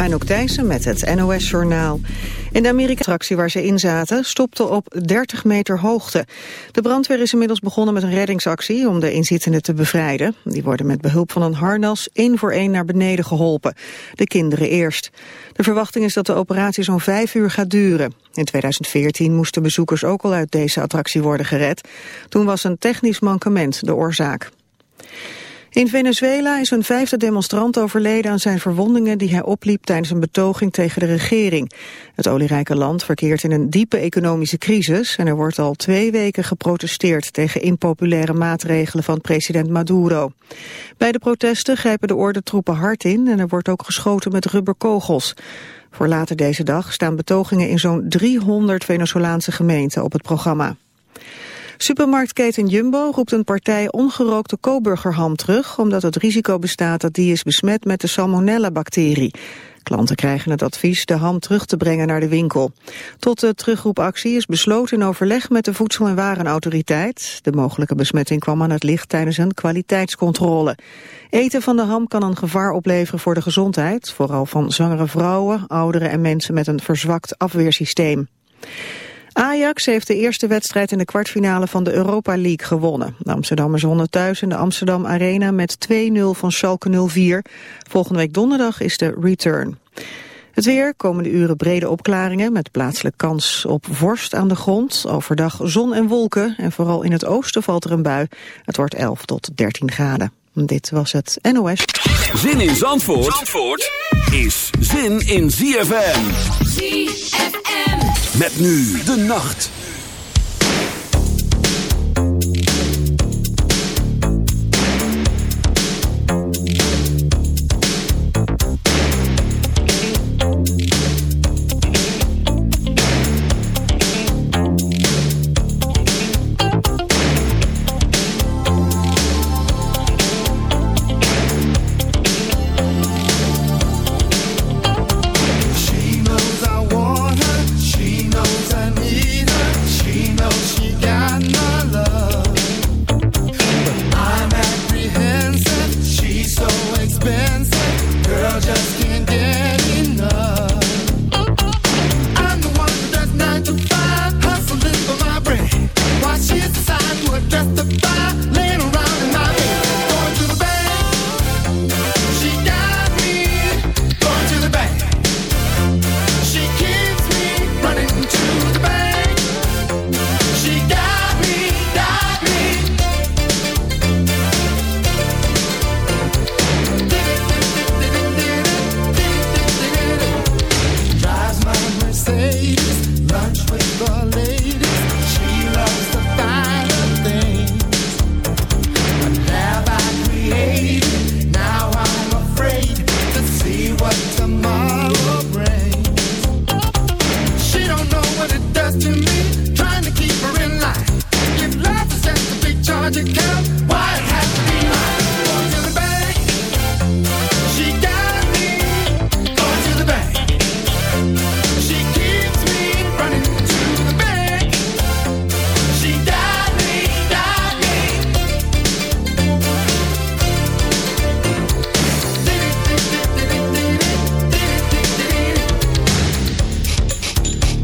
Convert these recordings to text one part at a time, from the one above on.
Anouk Thijssen met het NOS-journaal. In de Amerika-attractie waar ze in zaten stopte op 30 meter hoogte. De brandweer is inmiddels begonnen met een reddingsactie om de inzittenden te bevrijden. Die worden met behulp van een harnas één voor één naar beneden geholpen. De kinderen eerst. De verwachting is dat de operatie zo'n vijf uur gaat duren. In 2014 moesten bezoekers ook al uit deze attractie worden gered. Toen was een technisch mankement de oorzaak. In Venezuela is een vijfde demonstrant overleden aan zijn verwondingen die hij opliep tijdens een betoging tegen de regering. Het olierijke land verkeert in een diepe economische crisis en er wordt al twee weken geprotesteerd tegen impopulaire maatregelen van president Maduro. Bij de protesten grijpen de ordentroepen hard in en er wordt ook geschoten met rubberkogels. Voor later deze dag staan betogingen in zo'n 300 Venezolaanse gemeenten op het programma. Supermarktketen Jumbo roept een partij ongerookte Coburgerham terug... omdat het risico bestaat dat die is besmet met de salmonella-bacterie. Klanten krijgen het advies de ham terug te brengen naar de winkel. Tot de terugroepactie is besloten in overleg met de Voedsel- en Warenautoriteit. De mogelijke besmetting kwam aan het licht tijdens een kwaliteitscontrole. Eten van de ham kan een gevaar opleveren voor de gezondheid... vooral van zwangere vrouwen, ouderen en mensen met een verzwakt afweersysteem. Ajax heeft de eerste wedstrijd in de kwartfinale van de Europa League gewonnen. De Amsterdammers wonnen thuis in de Amsterdam Arena met 2-0 van Schalke 04. Volgende week donderdag is de return. Het weer, komende uren brede opklaringen met plaatselijk kans op vorst aan de grond. Overdag zon en wolken en vooral in het oosten valt er een bui. Het wordt 11 tot 13 graden. Dit was het NOS. Zin in Zandvoort, Zandvoort is zin in ZFM. ZFM. Met nu de nacht.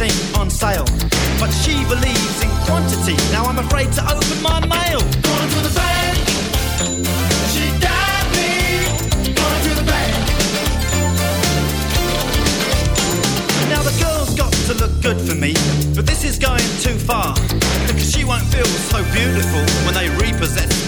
everything on sale. But she believes in quantity. Now I'm afraid to open my mail. Gonna the bank. She died me. Gonna the bank. Now the girl's got to look good for me. But this is going too far. Because she won't feel so beautiful when they repossess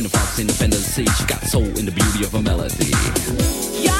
Queen of Fox, independent sea. She got soul in the beauty of a melody. Yeah.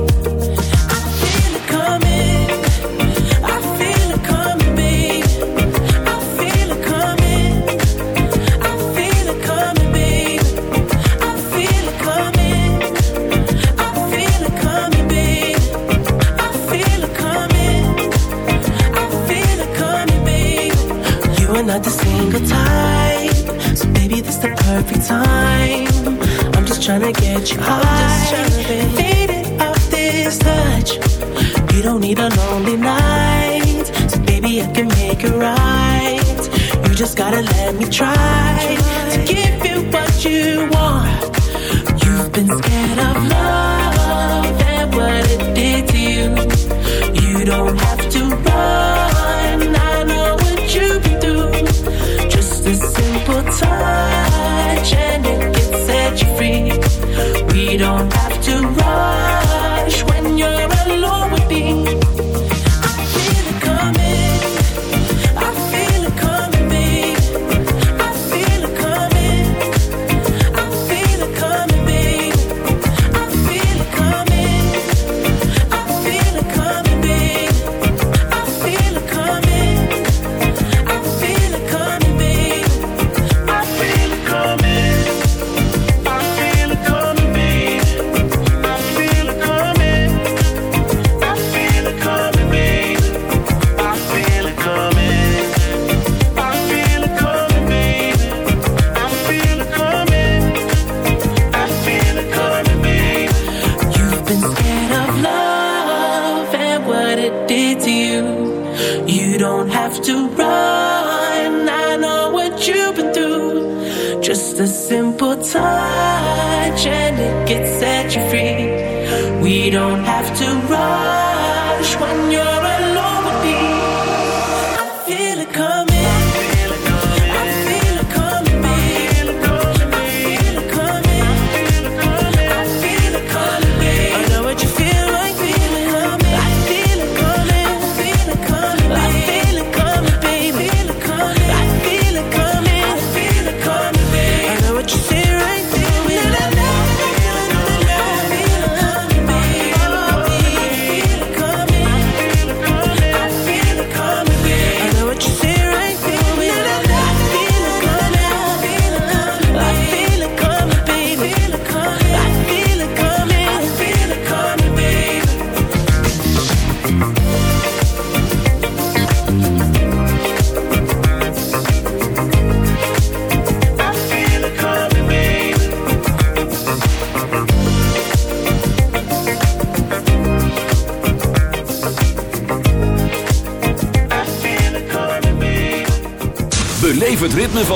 We don't have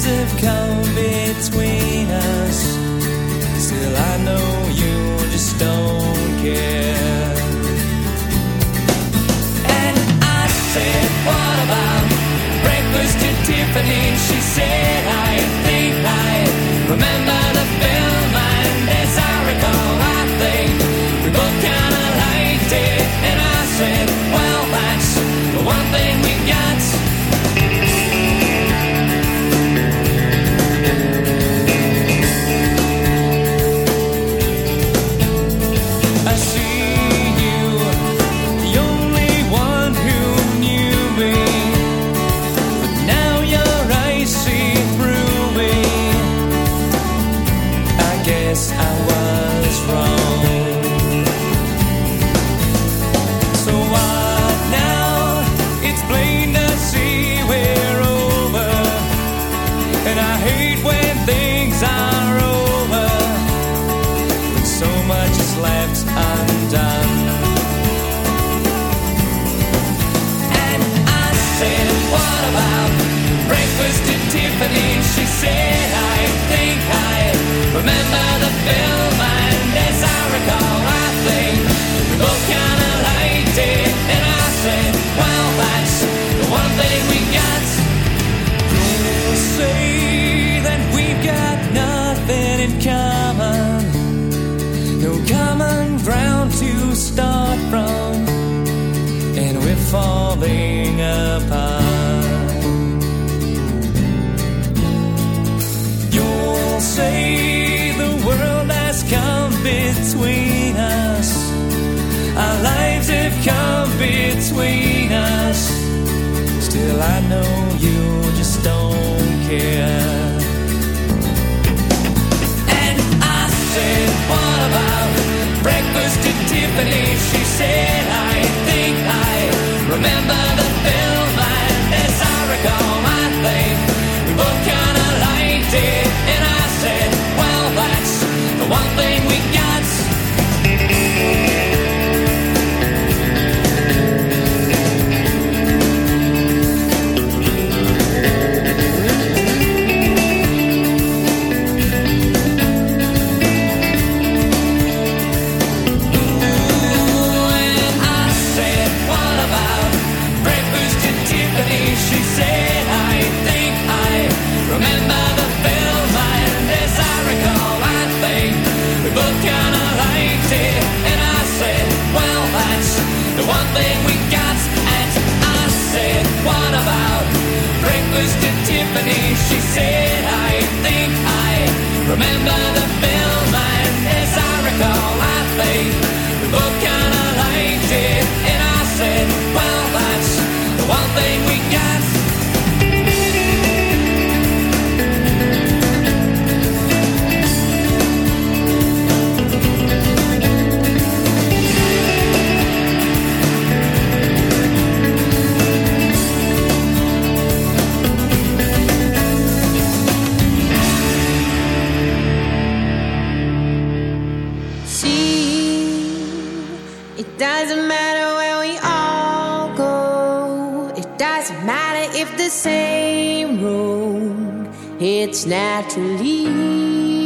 words have come between us. Still, I know you just don't care. between us. Still, I know. was to Tiffany. She said, I think I remember the film. And as I recall, I think we both kind of liked it. And I said, well, that's the one thing we got. it's naturally.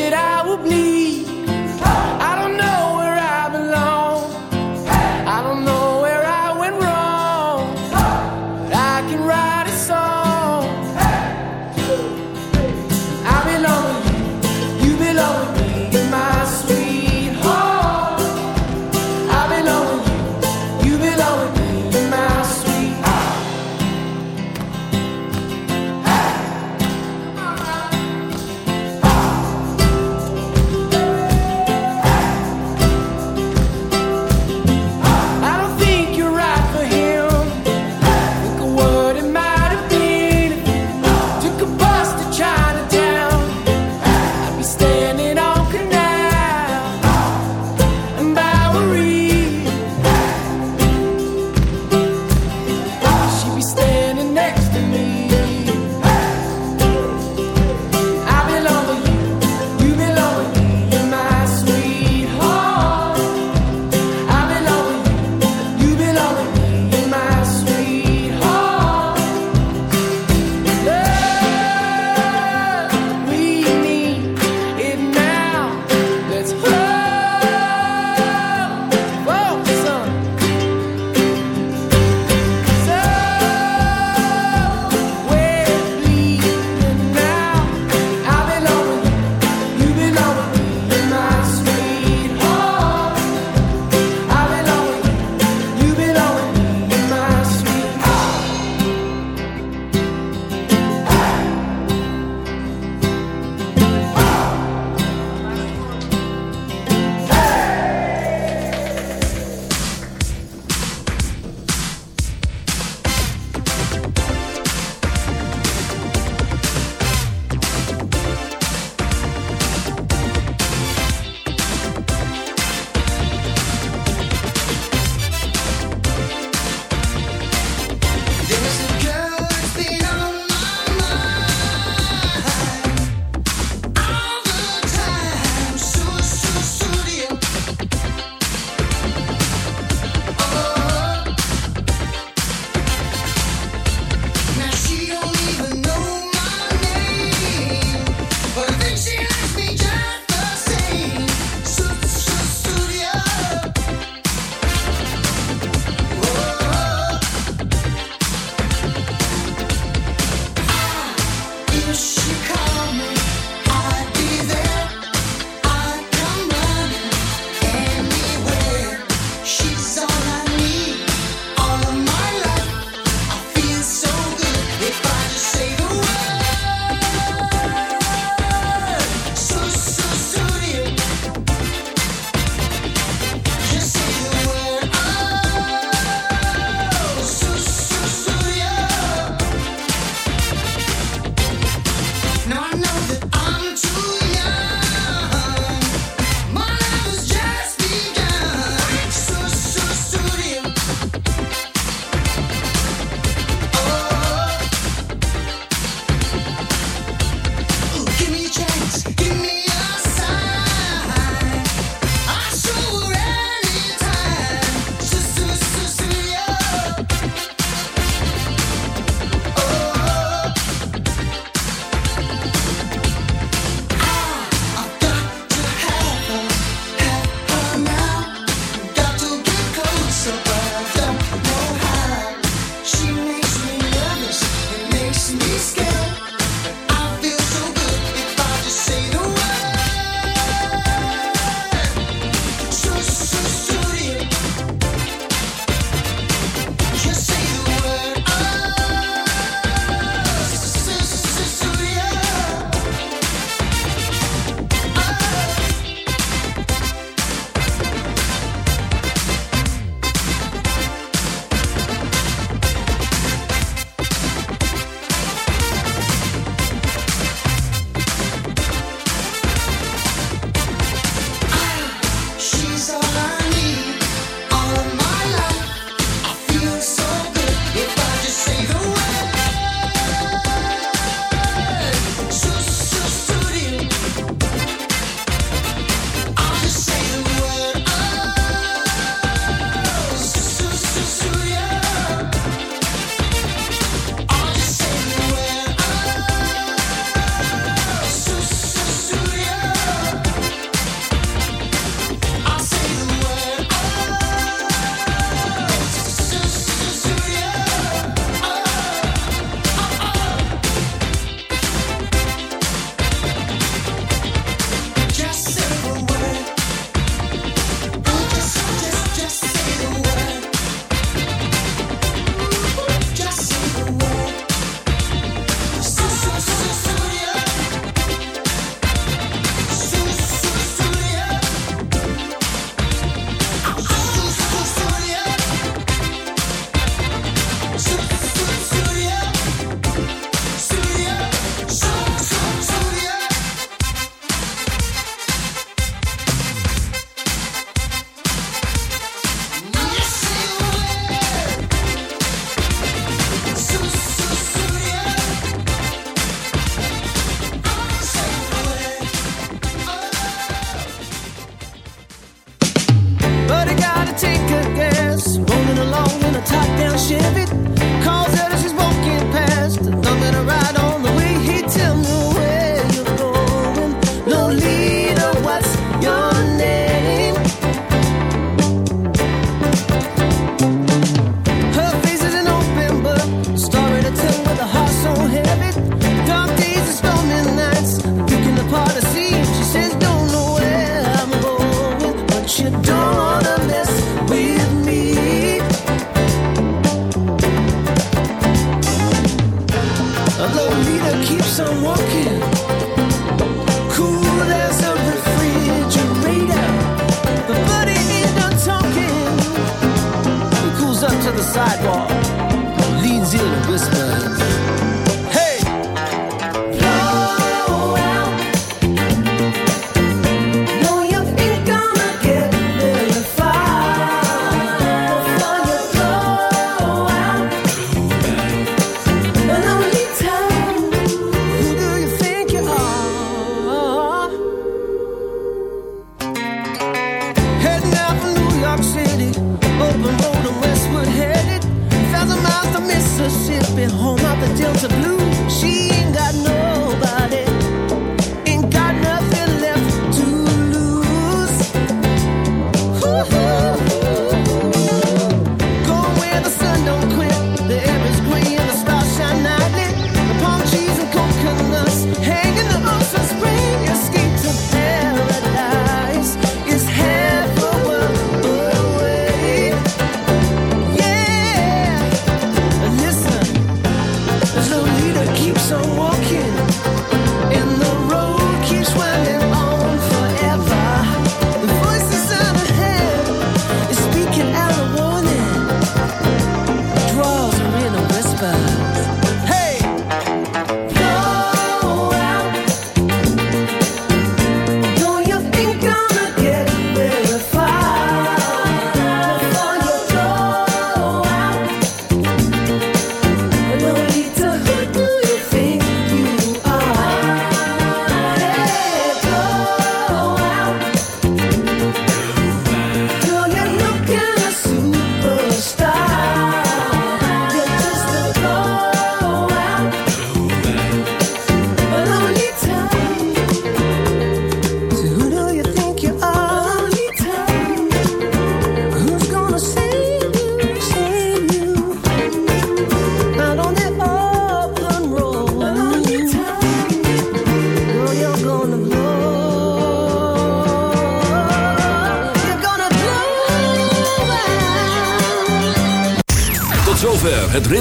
That I will bleed.